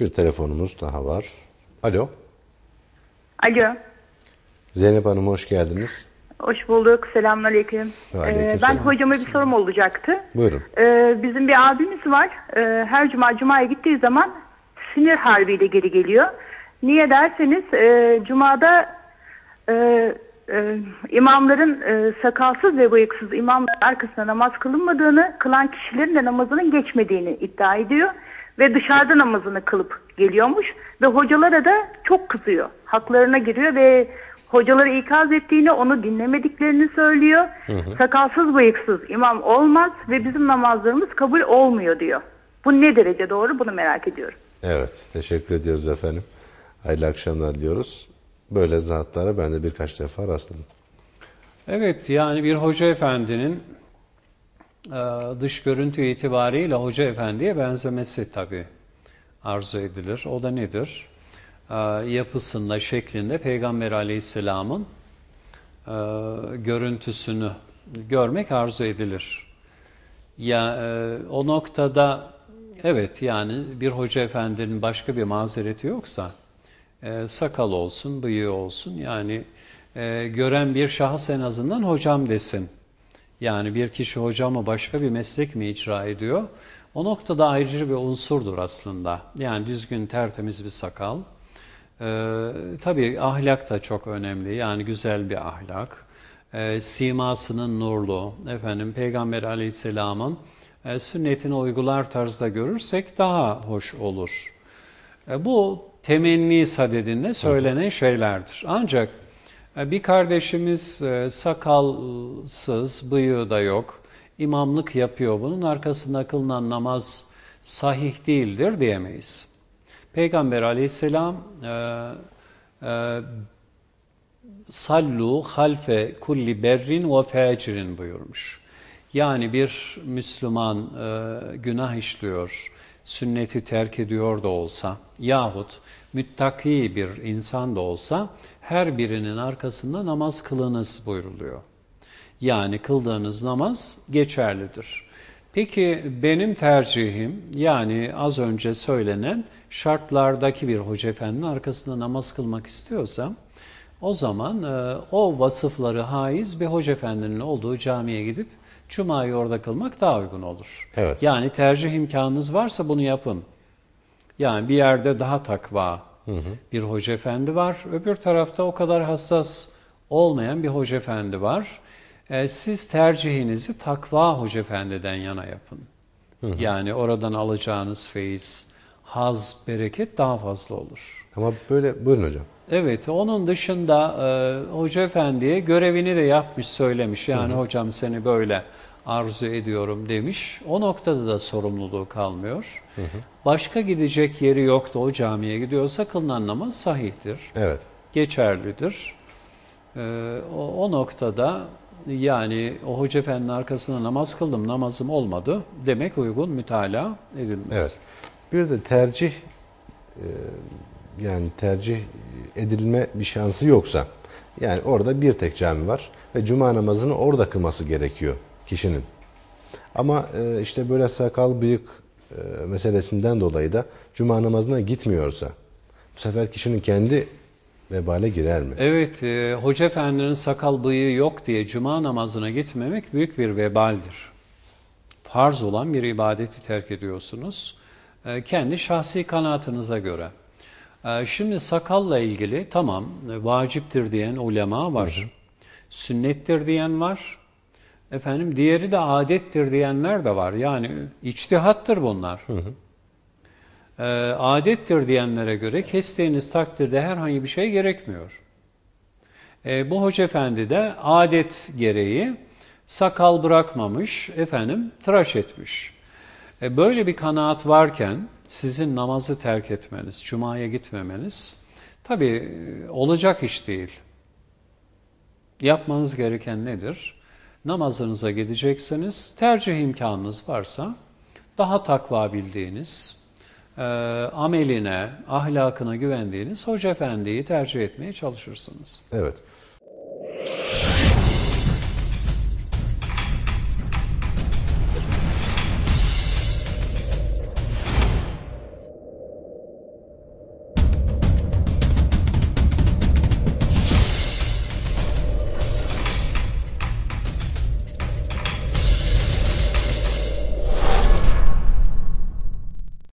Bir telefonumuz daha var. Alo. Alo. Zeynep Hanım hoş geldiniz. Hoş bulduk. Selamünaleyküm. Aleyküm Ee, ben selam. hocama bir sorum olacaktı. Buyurun. Ee, bizim bir abimiz var. Ee, her cuma cumaya gittiği zaman sinir harbiyle geri geliyor. Niye derseniz e, cumada e, e, imamların e, sakalsız ve bıyıksız imamların arkasında namaz kılınmadığını, kılan kişilerin de namazının geçmediğini iddia ediyor. Ve dışarıda namazını kılıp geliyormuş. Ve hocalara da çok kızıyor. Haklarına giriyor ve hocaları ikaz ettiğini, onu dinlemediklerini söylüyor. Sakalsız bıyıksız imam olmaz ve bizim namazlarımız kabul olmuyor diyor. Bu ne derece doğru bunu merak ediyorum. Evet teşekkür ediyoruz efendim. Hayırlı akşamlar diyoruz. Böyle zatlara ben de birkaç defa rastladım. Evet yani bir hoca efendinin dış görüntü itibariyle hoca efendiye benzemesi tabi arzu edilir. O da nedir? E, Yapısında, şeklinde Peygamber aleyhisselamın e, görüntüsünü görmek arzu edilir. Ya e, o noktada evet yani bir hoca efendinin başka bir mazereti yoksa e, sakal olsun, bıyığı olsun yani gören bir şahıs en azından hocam desin. Yani bir kişi hocam mı başka bir meslek mi icra ediyor? O noktada ayrıcı bir unsurdur aslında. Yani düzgün tertemiz bir sakal. Ee, tabii ahlak da çok önemli. Yani güzel bir ahlak. Ee, simasının nurlu, efendim Peygamber aleyhisselamın e, sünnetini uygular tarzda görürsek daha hoş olur. E, Bu temenni sadedinde söylenen şeylerdir. Ancak bir kardeşimiz e, sakalsız, bıyığı da yok, imamlık yapıyor. Bunun arkasında kılınan namaz sahih değildir diyemeyiz. Peygamber aleyhisselam e, e, sallu halfe kulli berrin ve facirin buyurmuş. Yani bir Müslüman e, günah işliyor, sünneti terk ediyor da olsa yahut müttaki bir insan da olsa her birinin arkasında namaz kılınız buyruluyor. Yani kıldığınız namaz geçerlidir. Peki benim tercihim yani az önce söylenen şartlardaki bir hoca efendinin arkasında namaz kılmak istiyorsam o zaman e, o vasıfları haiz bir hoca efendinin olduğu camiye gidip Cuma'yı orada kılmak daha uygun olur. Evet. Yani tercih imkanınız varsa bunu yapın. Yani bir yerde daha takva bir hoca efendi var. Öbür tarafta o kadar hassas olmayan bir hoca efendi var. E, siz tercihinizi takva hoca efendiden yana yapın. Yani oradan alacağınız feyiz, haz, bereket daha fazla olur. Ama böyle buyurun hocam. Evet, onun dışında e, Hoca Efendi'ye görevini de yapmış, söylemiş. Yani hocam seni böyle arzu ediyorum demiş. O noktada da sorumluluğu kalmıyor. Başka gidecek yeri yoktu o camiye gidiyorsa kılınan namaz sahihtir, Evet. geçerlidir. E, o, o noktada yani o Hoca Efendi'nin arkasında namaz kıldım, namazım olmadı demek uygun mütalaa edilmez. Evet. Bir de tercih e, yani tercih edilme bir şansı yoksa yani orada bir tek cami var ve cuma namazını orada kılması gerekiyor kişinin. Ama e, işte böyle sakal bıyık e, meselesinden dolayı da cuma namazına gitmiyorsa bu sefer kişinin kendi vebale girer mi? Evet, e, Hoca Efendi'nin sakal bıyığı yok diye cuma namazına gitmemek büyük bir vebaldir. Farz olan bir ibadeti terk ediyorsunuz. E, kendi şahsi kanaatınıza göre. E, şimdi sakalla ilgili tamam e, vaciptir diyen ulema var. Sünnettir diyen var. Efendim diğeri de adettir diyenler de var. Yani içtihattır bunlar. E, adettir diyenlere göre kestiğiniz takdirde herhangi bir şey gerekmiyor. E, bu hoca efendi de adet gereği sakal bırakmamış, efendim tıraş etmiş. E, böyle bir kanaat varken sizin namazı terk etmeniz, cumaya gitmemeniz tabii e, olacak iş değil. Yapmanız gereken nedir? Namazınıza gideceksiniz. Tercih imkanınız varsa daha takva bildiğiniz, e, ameline, ahlakına güvendiğiniz hoca efendiyi tercih etmeye çalışırsınız. Evet.